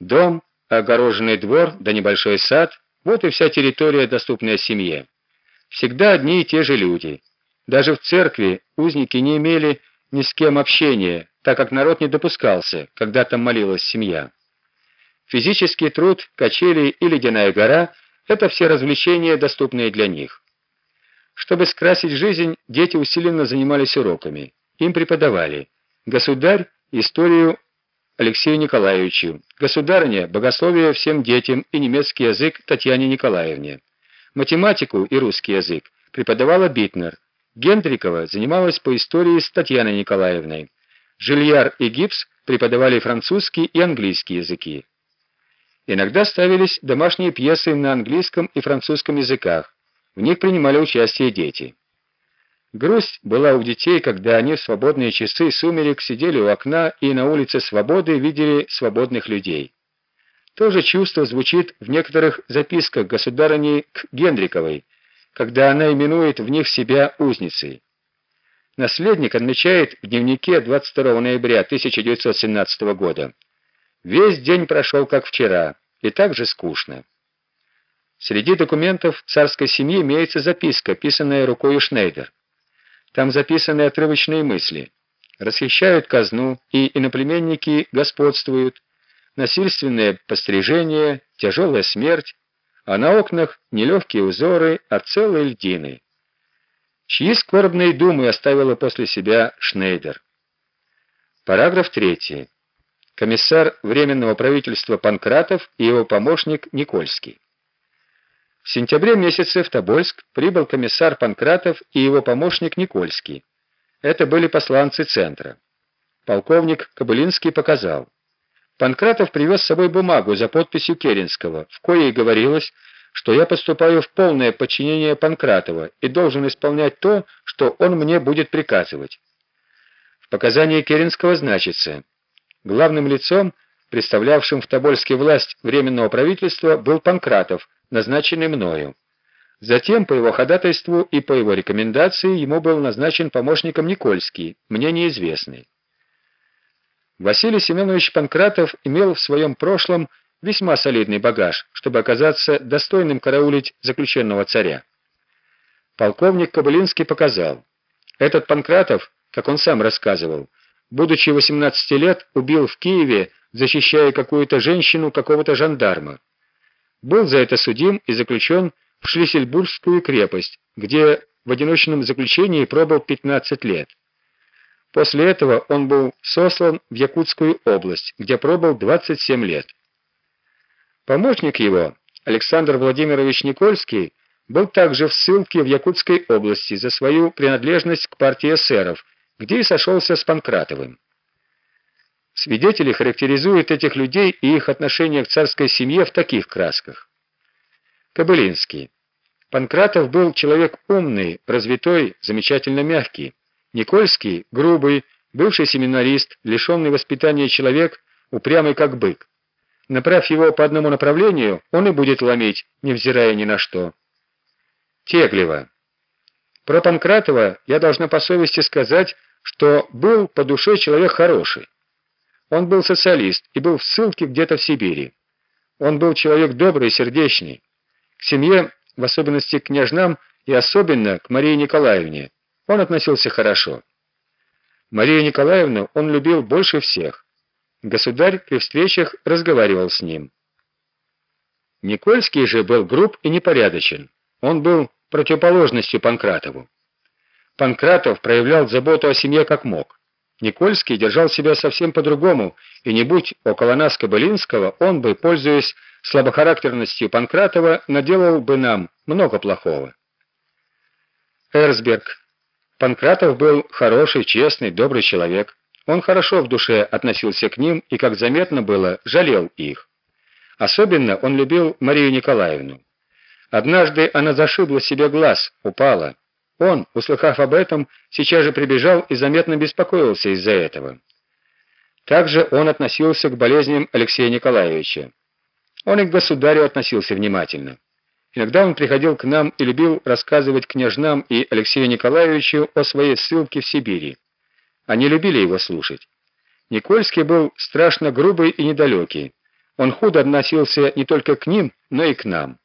Дом, огороженный двор да небольшой сад — вот и вся территория, доступная семье. Всегда одни и те же люди. Даже в церкви узники не имели ни с кем общения, так как народ не допускался, когда там молилась семья. Физический труд, качели и ледяная гора — это все развлечения, доступные для них. Чтобы скрасить жизнь, дети усиленно занимались уроками. Им преподавали государь историю Алексею Николаевичу, государыня богословие всем детям и немецкий язык Татьяне Николаевне. Математику и русский язык преподавала Битнер. Гендрикова занималась по истории с Татьяной Николаевной. Жильяр и Гипс преподавали французский и английский языки. Иногда ставились домашние пьесы на английском и французском языках. В них принимали участие дети. Грусть была у детей, когда они в свободные часы сумерек сидели у окна и на улице Свободы видели свободных людей. То же чувство звучит в некоторых записках государыни к Генриковой, когда она именует в них себя узницей. Наследник отмечает в дневнике 22 ноября 1917 года. Весь день прошел как вчера, и так же скучно. Среди документов царской семьи имеется записка, писанная рукой Шнейдер. Там записаны отрывочные мысли. Расхищают казну, и иноплеменники господствуют, насильственное пострижение, тяжелая смерть, а на окнах не легкие узоры, а целые льдины. Чьи скорбные думы оставила после себя Шнейдер? Параграф 3. Комиссар Временного правительства Панкратов и его помощник Никольский. В сентябре месяце в Тобольск прибыл комиссар Панкратов и его помощник Никольский. Это были посланцы центра. Полковник Кобылинский показал. Панкратов привез с собой бумагу за подписью Керенского, в коей говорилось, что я поступаю в полное подчинение Панкратова и должен исполнять то, что он мне будет приказывать. В показании Керенского значится, главным лицом, представлявшим в Тобольске власть Временного правительства, был Панкратов, назначенный мною. Затем, по его ходатайству и по его рекомендации, ему был назначен помощником Никольский, мне неизвестный. Василий Семенович Панкратов имел в своем прошлом весьма солидный багаж, чтобы оказаться достойным караулить заключенного царя. Полковник Кобылинский показал. Этот Панкратов, как он сам рассказывал, будучи 18 лет, убил в Киеве, защищая какую-то женщину какого-то жандарма был за это судим и заключен в Шлиссельбургскую крепость, где в одиночном заключении пробыл 15 лет. После этого он был сослан в Якутскую область, где пробыл 27 лет. Помощник его, Александр Владимирович Никольский, был также в ссылке в Якутской области за свою принадлежность к партии эсеров, где и сошелся с Панкратовым. Свидетели характеризуют этих людей и их отношение к царской семье в таких красках. Кобылинский. Панкратов был человек умный, развитой, замечательно мягкий. Никольский — грубый, бывший семинарист, лишенный воспитания человек, упрямый как бык. Направь его по одному направлению, он и будет ломить, невзирая ни на что. Теглева. Про Панкратова я должна по совести сказать, что был по душе человек хороший. Он был социалист и был в ссылке где-то в Сибири. Он был человек добрый и сердечный. К семье, в особенности к княжнам и особенно к Марии Николаевне, он относился хорошо. Марию Николаевну он любил больше всех. Государь при встречах разговаривал с ним. Никольский же был груб и непорядочен. Он был противоположностью Панкратову. Панкратов проявлял заботу о семье как мог. Никольский держал себя совсем по-другому, и не будь около нас Кобылинского, он бы, пользуясь слабохарактерностью Панкратова, наделал бы нам много плохого. Эрсберг. Панкратов был хороший, честный, добрый человек. Он хорошо в душе относился к ним и, как заметно было, жалел их. Особенно он любил Марию Николаевну. Однажды она зашибла себе глаз, упала. Он, услыхав об этом, сейчас же прибежал и заметно беспокоился из-за этого. Также он относился к болезням Алексея Николаевича. Он и к государю относился внимательно. Иногда он приходил к нам и любил рассказывать княжнам и Алексею Николаевичу о своей ссылке в Сибири. Они любили его слушать. Никольский был страшно грубый и недалекий. Он худо относился не только к ним, но и к нам.